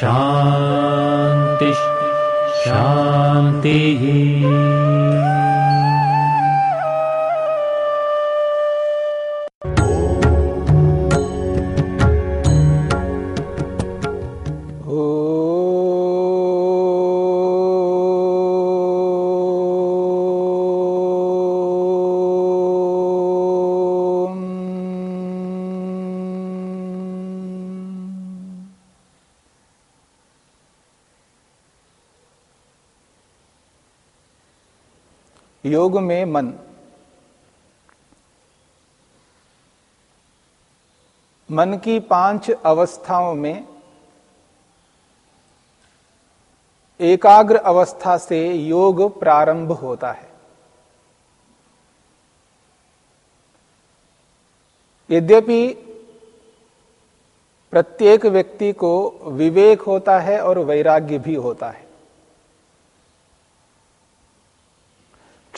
शान्तिः शान्तिः योग में मन। मन की पाँच अवस्थाओं में एकाग्र अवस्था से योग प्रारंभ होता है। यद्यपि प्रत्येक व्यक्ति को विवेक होता है और वैराग्य भी होता है।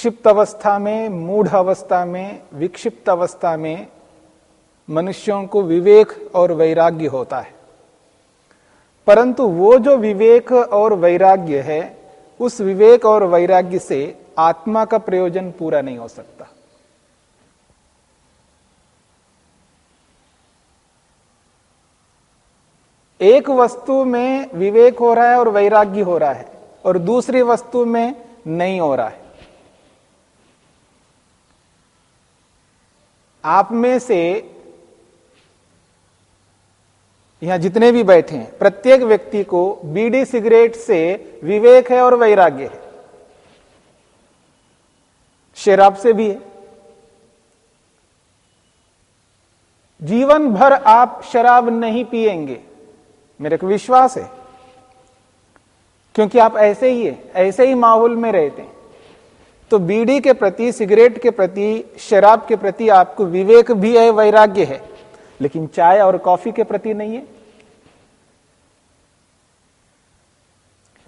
क्षिप्त अवस्था में मूढ़ अवस्था में विक्षिप्त अवस्था में मनुष्यों को विवेक और वैराग्य होता है। परंतु वो जो विवेक और वैराग्य है, उस विवेक और वैराग्य से आत्मा का प्रयोजन पूरा नहीं हो सकता। एक वस्तु में विवेक हो रहा है और वैराग्य हो रहा है, और दूसरी वस्तु में नहीं हो रहा है। आप में से यहाँ जितने भी बैठे हैं, प्रत्येक व्यक्ति को बीड़ी सिगरेट से विवेक है और वैराग्य है। शराब से भी है। जीवन भर आप शराब नहीं पिएँगे, मेरे को विश्वास है। क्योंकि आप ऐसे ही है, ऐसे ही माहौल में रहते हैं। तो बीड़ी के प्रति, सिगरेट के प्रति, शराब के प्रति आपको विवेक भी है, वैराग्य है। लेकिन चाय और कॉफ़ी के प्रति नहीं है।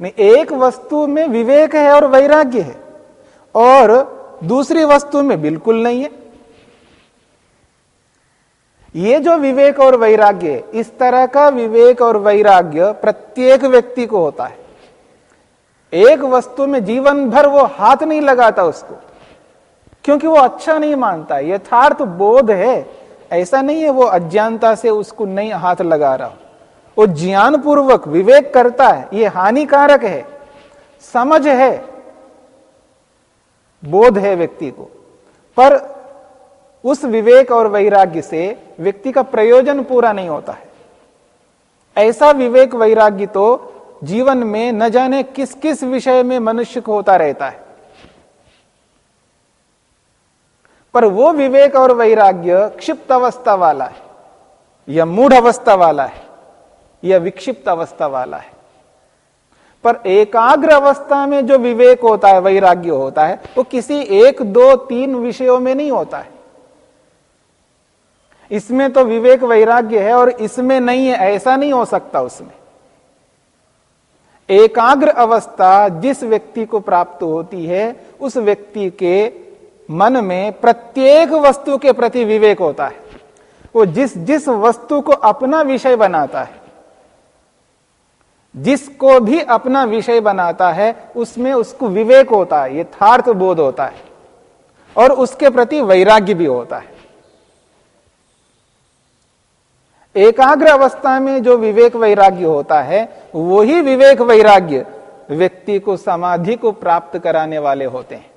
नहीं, एक वस्तु में विवेक है और वैराग्य है और दूसरी वस्तु में बिल्कुल नहीं है। ये जो विवेक और वैराग्य है, इस तरह का विवेक और वैराग्य प्रत्येक व्यक्ति को होता है। एक वस्तु में जीवन भर वो हाथ नहीं लगाता उसको। क्योंकि वो अच्छा नहीं मानता, यथार्थ बोध है। ऐसा नहीं है वो अज्ञानता से उसको नहीं हाथ लगा रहा। वो ज्ञान पूर्वक विवेक करता है, ये हानिकारक है। समझ है, बोध है व्यक्ति को। पर उस विवेक और वैराग्य से व्यक्ति का प्रयोजन पूरा नहीं होता है। ऐसा विवेक वैराग्य तो जीवन में न जाने किस किस विषय में मनुष्य को होता रहता है। पर वो विवेक और वैराग्य क्षिप्त अवस्था वाला है, या मूढ़ अवस्था वाला है, या विक्षिप्त अवस्था वाला है। पर एकाग्र अवस्था में जो विवेक होता है, वैराग्य होता है, वो किसी एक, दो, तीन विषयों में नहीं होता है। इसमें तो विवेक, वैराग्य है और इसमें नहीं है, ऐसा नहीं हो सकता उसमें। एकाग्र अवस्था जिस व्यक्ति को प्राप्त होती है, उस व्यक्ति के मन में प्रत्येक वस्तु के प्रति विवेक होता है। वो जिस जिस वस्तु को अपना विषय बनाता है, जिसको भी अपना विषय बनाता है, उसमें उसको विवेक होता है, यथार्थ बोध होता है, और उसके प्रति वैराग्य भी होता है। एकाग्र अवस्था में जो विवेक वैराग्य होता है, वही विवेक वैराग्य व्यक्ति को समाधि को प्राप्त कराने वाले होते हैं।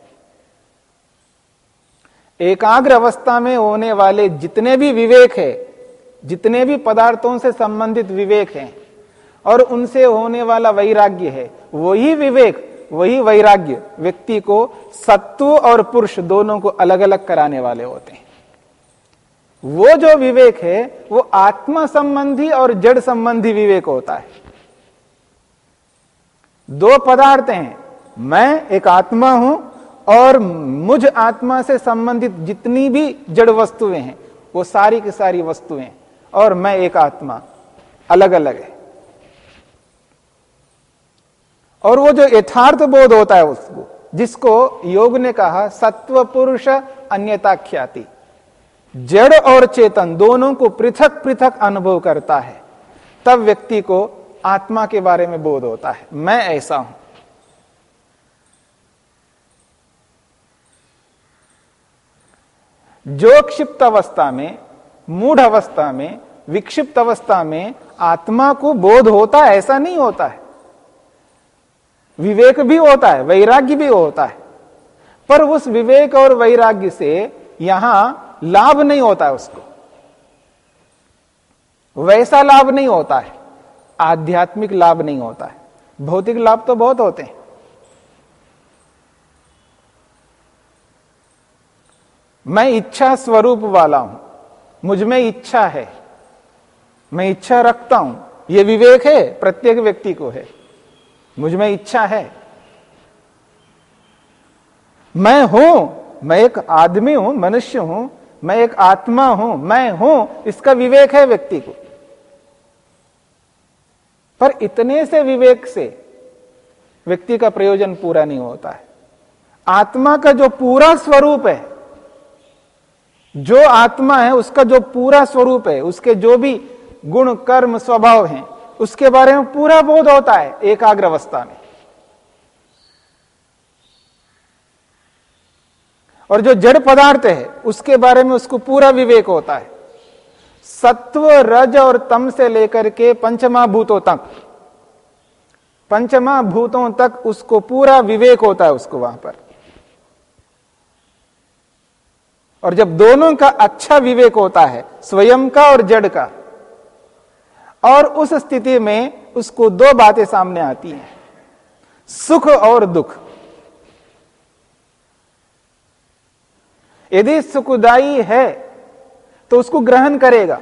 एकाग्र अवस्था में होने वाले जितने भी विवेक है, जितने भी पदार्थों से संबंधित विवेक हैं, और उनसे होने वाला वैराग्य है, वही विवेक, वही वैराग्य व्यक्ति को सत्व और पुरुष दोनों को अलग अलग कराने वाले होते हैं। वो जो विवेक है, वो आत्मा संबंधी और जड़ संबंधी विवेक होता है। दो पदार्थ हैं, मैं एक आत्मा हूँ और मुझ आत्मा से संबंधित जितनी भी जड़ वस्तुएँ हैं, वो सारी की सारी वस्तुएँ, और मैं एक आत्मा अलग अलग है। और वो जो यथार्थ बोध होता है उसको, जिसको योग ने कहा, सत्व पुरुष अन्यता ख्याति। जड़ और चेतन दोनों को पृथक पृथक अनुभव करता है। तब व्यक्ति को आत्मा के बारे में बोध होता है। मैं ऐसा हूँ। जो क्षिप्त अवस्था में, मूढ़ अवस्था में, विक्षिप्त अवस्था में आत्मा को बोध होता है, ऐसा नहीं होता है। विवेक भी होता है, वैराग्य भी होता है। पर उस विवेक और वैराग्य से यहाँ लाभ नहीं होता है उसको। वैसा लाभ नहीं होता है। आध्यात्मिक लाभ नहीं होता है। भौतिक लाभ तो बहुत होते हैं। मैं इच्छा स्वरूप वाला हूँ। मुझमें इच्छा है। मैं इच्छा रखता हूँ। यह विवेक है, प्रत्येक व्यक्ति को है। मुझमें इच्छा है। मैं हूँ, मैं एक आदमी हूँ, मनुष्य हूँ। मैं एक आत्मा हूँ, मैं हूँ, इसका विवेक है व्यक्ति को। पर इतने से विवेक से व्यक्ति का प्रयोजन पूरा नहीं होता है। आत्मा का जो पूरा स्वरूप है, जो आत्मा है, उसका जो पूरा स्वरूप है, उसके जो भी गुण, कर्म, स्वभाव हैं, उसके बारे में पूरा बोध होता है, एकाग्र अवस्था में। और जो जड़ पदार्थ है, उसके बारे में उसको पूरा विवेक होता है। सत्व, रज और तम से लेकर के पंचमा भूतों तक। पंचमा भूतों तक उसको पूरा विवेक होता है उसको वहाँ पर। और जब दोनों का अच्छा विवेक होता है, स्वयं का और जड़ का, और उस स्थिति में उसको दो बातें सामने आती हैं, सुख और दुख। यदि सुखदाई है तो उसको ग्रहण करेगा।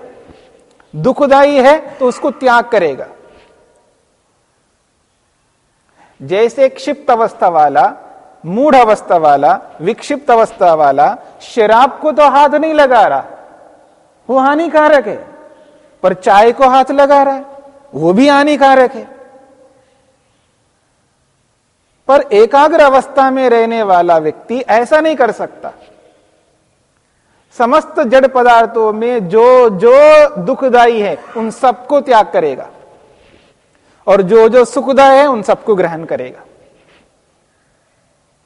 दुखदाई है तो उसको त्याग करेगा। जैसे क्षिप्त अवस्था वाला, मूढ़ अवस्था वाला, विक्षिप्त अवस्था वाला, शराब को तो हाथ नहीं लगा रहा। वो हानिकारक है, पर चाय को हाथ लगा रहा है, वो भी हानिकारक है। पर एकाग्र अवस्था में रहने वाला व्यक्ति ऐसा नहीं कर सकता। समस्त जड़ पदार्थों में जो जो दुखदाई है, उन सबको त्याग करेगा। और जो जो सुखदाय है, उन सबको ग्रहण करेगा।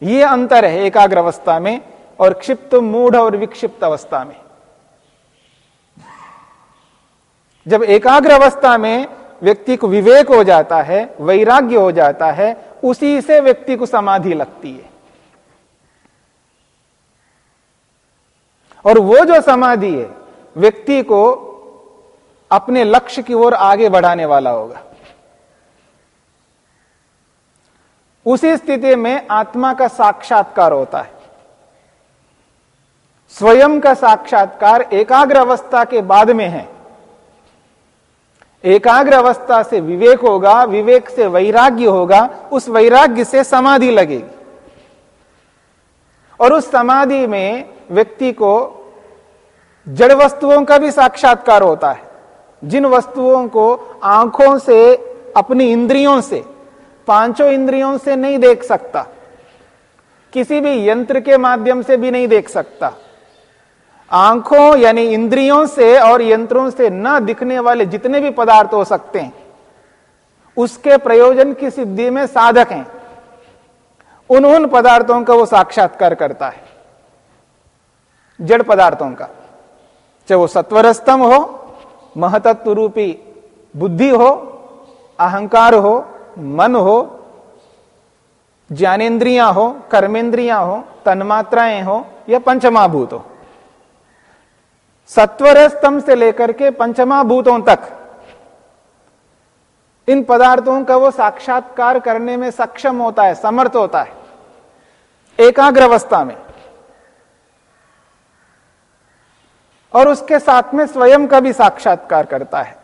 यह अंतर है एकाग्र अवस्था में और क्षिप्त, मूढ़ और विक्षिप्त अवस्था में। जब एकाग्र अवस्था में व्यक्ति को विवेक हो जाता है, वैराग्य हो जाता है, उसी से व्यक्ति को समाधि लगती है। और वो जो समाधि है, व्यक्ति को अपने लक्ष्य की ओर आगे बढ़ाने वाला होगा। उसी स्थिति में आत्मा का साक्षात्कार होता है। स्वयं का साक्षात्कार एकाग्र अवस्था के बाद में है। एकाग्र अवस्था से विवेक होगा, विवेक से वैराग्य होगा, उस वैराग्य से समाधि लगेगी। और उस समाधि में व्यक्ति को जड़ वस्तुओं का भी साक्षात्कार होता है। जिन वस्तुओं को आँखों से, अपनी इंद्रियों से, पाँचों इंद्रियों से नहीं देख सकता, किसी भी यंत्र के माध्यम से भी नहीं देख सकता। आँखों यानी इंद्रियों से और यंत्रों से न दिखने वाले जितने भी पदार्थ हो सकते हैं, उसके प्रयोजन की सिद्धि में साधक हैं। उन उन पदार्थों का वो साक्षात्कार करता है। जड़ पदार्थों का। चाहे वो सत्वरस्तम हो महतत्व रूपी बुद्धि हो, अहंकार हो, मन हो, ज्ञानेन्द्रियाँ हो कर्मेंद्रियाँ हो, तन्मात्राएँ हो, या पंचमाभूत हो। सत्वर स्तंभ से लेकर के पंचमा भूतों तक, इन पदार्थों का वो साक्षात्कार करने में सक्षम होता है, समर्थ होता है एकाग्र अवस्था में। और उसके साथ में स्वयं का भी साक्षात्कार करता है।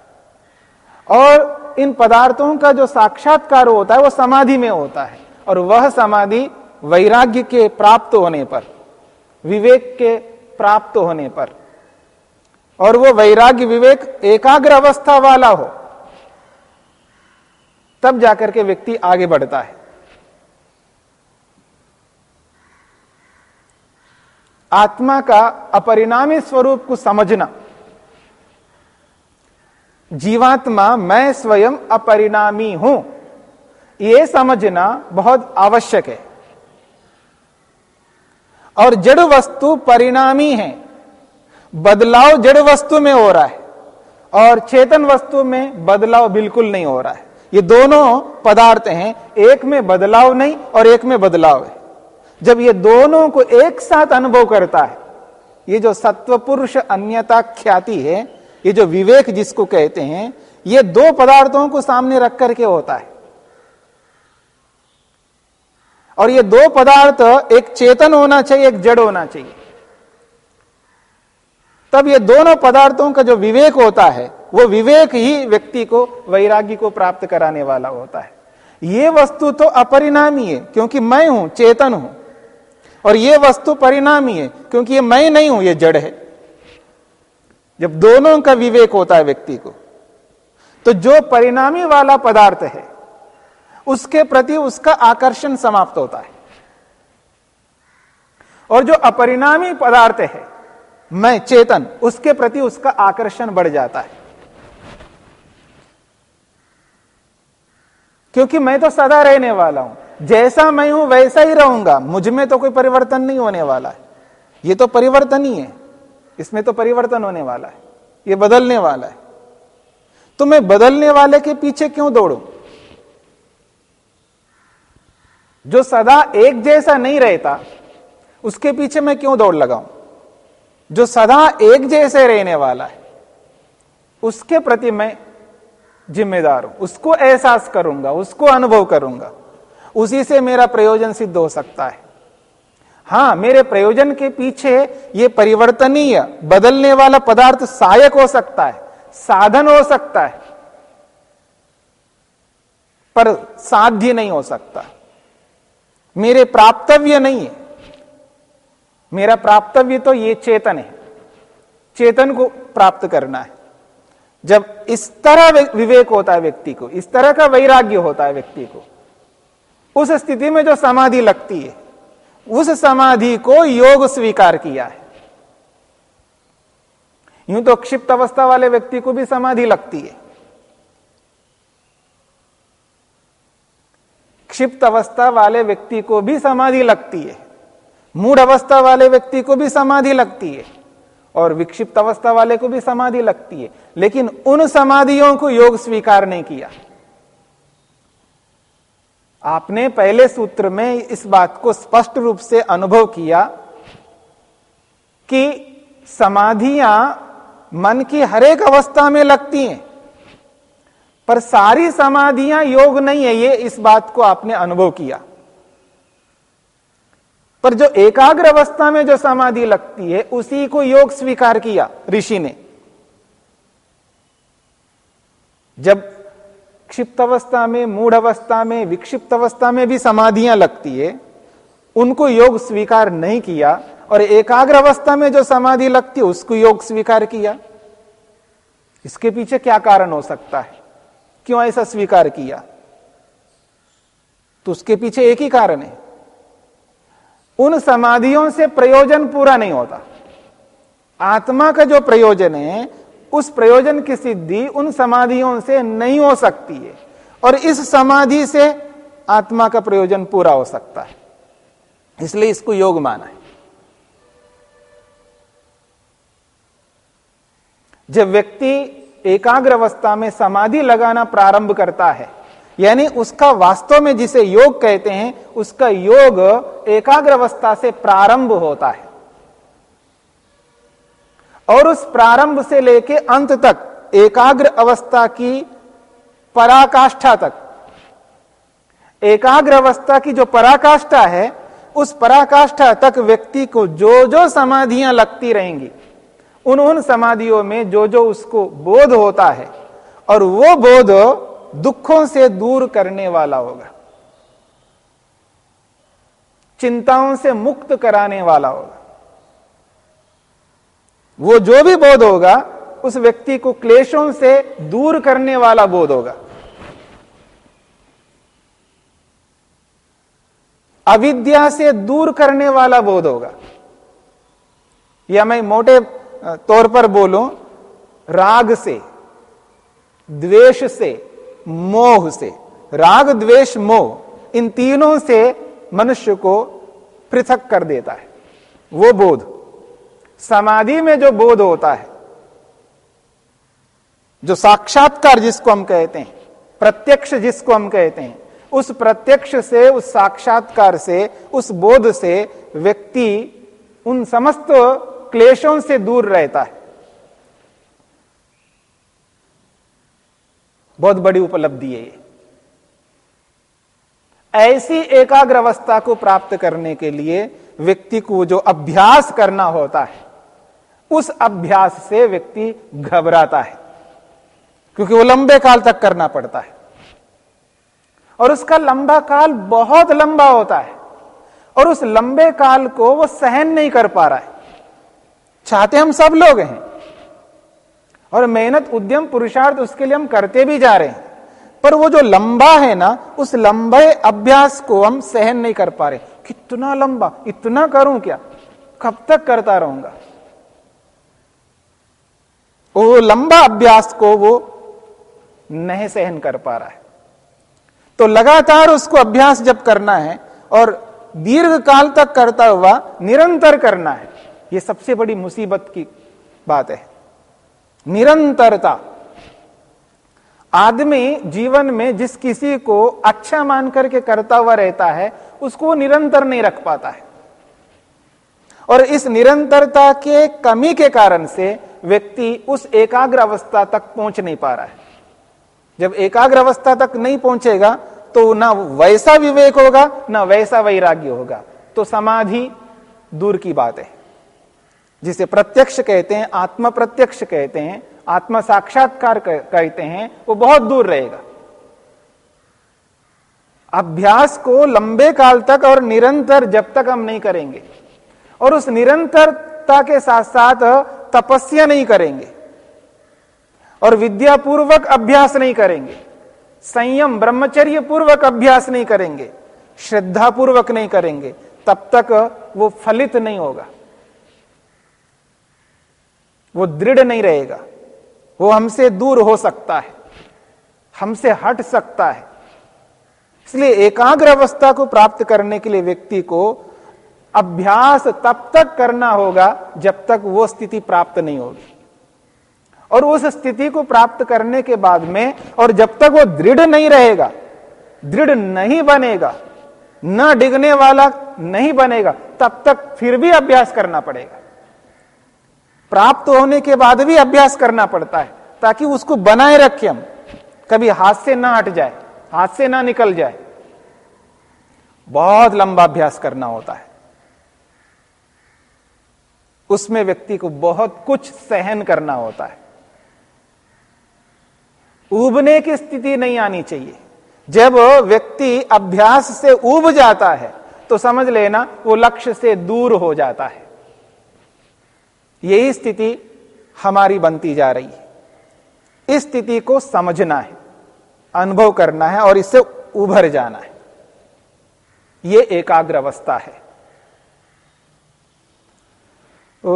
और इन पदार्थों का जो साक्षात्कार होता है, वो समाधि में होता है। और वह समाधि वैराग्य के प्राप्त होने पर, विवेक के प्राप्त होने पर। और वो वैराग्य विवेक एकाग्र अवस्था वाला हो, तब जाकर के व्यक्ति आगे बढ़ता है। आत्मा का अपरिणामी स्वरूप को समझना। जीवात्मा मैं स्वयं अपरिणामी हूँ। यह समझना बहुत आवश्यक है। और जड़ वस्तु परिणामी है। बदलाव जड़ वस्तु में हो रहा है और चेतन वस्तु में बदलाव बिल्कुल नहीं हो रहा है। ये दोनों पदार्थ हैं। एक में बदलाव नहीं और एक में बदलाव है। जब ये दोनों को एक साथ अनुभव करता है, ये जो सत्व पुरुष अन्यता ख्याति है, ये जो विवेक जिसको कहते हैं, ये दो पदार्थों को सामने रख करके होता है। और ये दो पदार्थ एक चेतन होना चाहिए, एक जड़ होना चाहिए। तब ये दोनों पदार्थों का जो विवेक होता है, वो विवेक ही व्यक्ति को, वैराग्य को प्राप्त कराने वाला होता है। ये वस्तु तो अपरिणामी है, क्योंकि मैं हूँ, चेतन हूँ। और ये वस्तु परिणामी है, क्योंकि ये मैं नहीं हूँ, ये जड़ है। जब दोनों का विवेक होता है व्यक्ति को तो जो परिणामी वाला पदार्थ है, उसके प्रति उसका आकर्षण समाप्त होता है। और जो अपरिणामी पदार्थ है, मैं, चेतन, उसके प्रति उसका आकर्षण बढ़ जाता है। क्योंकि मैं तो सदा रहने वाला हूँ। जैसा मैं हूँ वैसा ही रहूँगा। मुझमें तो कोई परिवर्तन नहीं होने वाला है। ये तो परिवर्तन ही है। इसमें तो परिवर्तन होने वाला है। ये बदलने वाला है। तो मैं बदलने वाले के पीछे क्यों दौड़ू? जो सदा एक जैसा नहीं रहता, उसके पीछे मैं क्यों दौड़ लगाऊँ? जो सदा एक जैसे रहने वाला है, उसके प्रति मैं जिम्मेदार हूँ। उसको एहसास करूँगा, उसको अनुभव करूँगा। उसी से मेरा प्रयोजन सिद्ध हो सकता है। हाँ, मेरे प्रयोजन के पीछे ये परिवर्तनीय, बदलने वाला पदार्थ सहायक हो सकता है, साधन हो सकता है, पर साध्य नहीं हो सकता। मेरे प्राप्तव्य नहीं है। मेरा प्राप्तव्य तो ये चेतन है। चेतन को प्राप्त करना है। जब इस तरह विवेक होता है व्यक्ति को, इस तरह का वैराग्य होता है व्यक्ति को उस स्थिति में जो समाधि लगती है, उस समाधि को योग स्वीकार किया है। यूँ तो क्षिप्त अवस्था वाले व्यक्ति को भी समाधि लगती है। क्षिप्त अवस्था वाले व्यक्ति को भी समाधि लगती है। मूड अवस्था वाले व्यक्ति को भी समाधि लगती है। और विक्षिप्त अवस्था वाले को भी समाधि लगती है। लेकिन उन समाधियों को योग स्वीकार नहीं किया। आपने पहले सूत्र में इस बात को स्पष्ट रूप से अनुभव किया कि समाधियाँ मन की हर एक अवस्था में लगती हैं, पर सारी समाधियाँ योग नहीं है, ये इस बात को आपने अनुभव किया। पर जो एकाग्र अवस्था में जो समाधि लगती है, उसी को योग स्वीकार किया ऋषि ने। जब क्षिप्त अवस्था में मूढ़ अवस्था में विक्षिप्त अवस्था में भी समाधियाँ लगती है। उनको योग स्वीकार नहीं किया और एकाग्र अवस्था में जो समाधि लगती है, उसको योग स्वीकार किया। इसके पीछे क्या कारण हो सकता है? क्यों ऐसा स्वीकार किया? तो उसके पीछे एक ही कारण है। उन समाधियों से प्रयोजन पूरा नहीं होता। आत्मा का जो प्रयोजन है उस प्रयोजन की सिद्धि उन समाधियों से नहीं हो सकती है। और इस समाधि से आत्मा का प्रयोजन पूरा हो सकता है। इसलिए इसको योग माना है। जब व्यक्ति एकाग्र अवस्था में समाधि लगाना प्रारंभ करता है, यानी उसका वास्तव में जिसे योग कहते हैं, उसका योग एकाग्र अवस्था से प्रारंभ होता है। और उस प्रारंभ से लेके अंत तक, एकाग्र अवस्था की पराकाष्ठा तक। एकाग्र अवस्था की जो पराकाष्ठा है, उस पराकाष्ठा तक व्यक्ति को जो जो समाधियाँ लगती रहेंगी, उन उन समाधियों में जो जो उसको बोध होता है, और वो बोध दुखों से दूर करने वाला होगा। चिंताओं से मुक्त कराने वाला होगा। वो जो भी बोध होगा, उस व्यक्ति को क्लेशों से दूर करने वाला बोध होगा। अविद्या से दूर करने वाला बोध होगा। या मैं मोटे तौर पर बोलूँ, राग से, द्वेष से, मोह से। राग, द्वेष, मोह, इन तीनों से मनुष्य को पृथक कर देता है। वो बोध। समाधि में जो बोध होता है, जो साक्षात्कार जिसको हम कहते हैं, प्रत्यक्ष जिसको हम कहते हैं, उस प्रत्यक्ष से, उस साक्षात्कार से, उस बोध से व्यक्ति उन समस्त क्लेशों से दूर रहता है। बहुत बड़ी उपलब्धि है ये। ऐसी एकाग्र अवस्था को प्राप्त करने के लिए व्यक्ति को जो अभ्यास करना होता है, उस अभ्यास से व्यक्ति घबराता है, क्योंकि वो लंबे काल तक करना पड़ता है। और उसका लंबा काल बहुत लंबा होता है, और उस लंबे काल को वो सहन नहीं कर पा रहा है। चाहते हम सब लोग हैं, और मेहनत, उद्यम, पुरुषार्थ उसके लिए हम करते भी जा रहे हैं। पर वो जो लंबा है ना, उस लंबे अभ्यास को हम सहन नहीं कर पा रहे। कितना लंबा, इतना करूँ क्या? कब तक करता रहूँगा? वो लंबा अभ्यास को वो नहीं सहन कर पा रहा है। तो लगातार उसको अभ्यास जब करना है और दीर्घ काल तक करता हुआ निरंतर करना है यह सबसे बड़ी मुसीबत की बात है। निरंतरता। आदमी जीवन में जिस किसी को अच्छा मान करके करता हुआ रहता है, उसको निरंतर नहीं रख पाता है। और इस निरंतरता के कमी के कारण से व्यक्ति उस एकाग्र अवस्था तक पहुँच नहीं पा रहा है। जब एकाग्र अवस्था तक नहीं पहुंचेगा तो ना वैसा विवेक होगा, ना वैसा वैराग्य होगा। तो समाधि दूर की बात है, जिसे प्रत्यक्ष कहते हैं आत्म प्रत्यक्ष कहते हैं आत्म साक्षात्कार कहते हैं, वो बहुत दूर रहेगा। अभ्यास को लंबे काल तक और निरंतर जब तक हम नहीं करेंगे, और उस निरंतरता के साथ साथ तपस्या नहीं करेंगे, और विद्यापूर्वक अभ्यास नहीं करेंगे, संयम ब्रह्मचर्य पूर्वक अभ्यास नहीं करेंगे श्रद्धा पूर्वक नहीं करेंगे, तब तक वो फलित नहीं होगा। वो दृढ़ नहीं रहेगा। वो हमसे दूर हो सकता है, हमसे हट सकता है। इसलिए एकाग्र अवस्था को प्राप्त करने के लिए व्यक्ति को अभ्यास तब तक करना होगा जब तक वो स्थिति प्राप्त नहीं होगी। और उस स्थिति को प्राप्त करने के बाद में, और जब तक वो दृढ़ नहीं रहेगा, दृढ़ नहीं बनेगा, न डिगने वाला नहीं बनेगा, तब तक फिर भी अभ्यास करना पड़ेगा। प्राप्त होने के बाद भी अभ्यास करना पड़ता है, ताकि उसको बनाए रखें हम। कभी हाथ से ना हट जाए, हाथ से ना निकल जाए। बहुत लंबा अभ्यास करना होता है। उसमें व्यक्ति को बहुत कुछ सहन करना होता है। उबने की स्थिति नहीं आनी चाहिए। जब व्यक्ति अभ्यास से उब जाता है तो समझ लेना वो लक्ष्य से दूर हो जाता है। यही स्थिति हमारी बनती जा रही है। इस स्थिति को समझना है, अनुभव करना है और इससे उभर जाना है। यह एकाग्र अवस्था है। ओ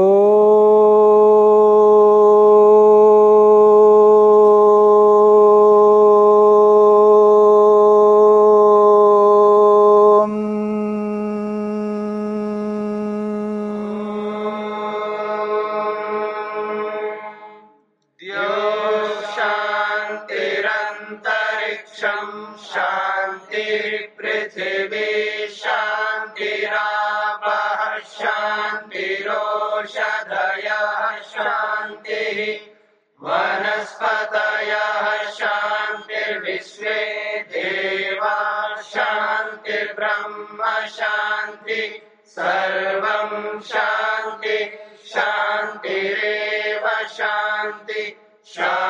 자.